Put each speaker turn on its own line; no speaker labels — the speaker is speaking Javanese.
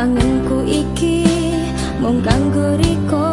kangenku iki mung kanggo riko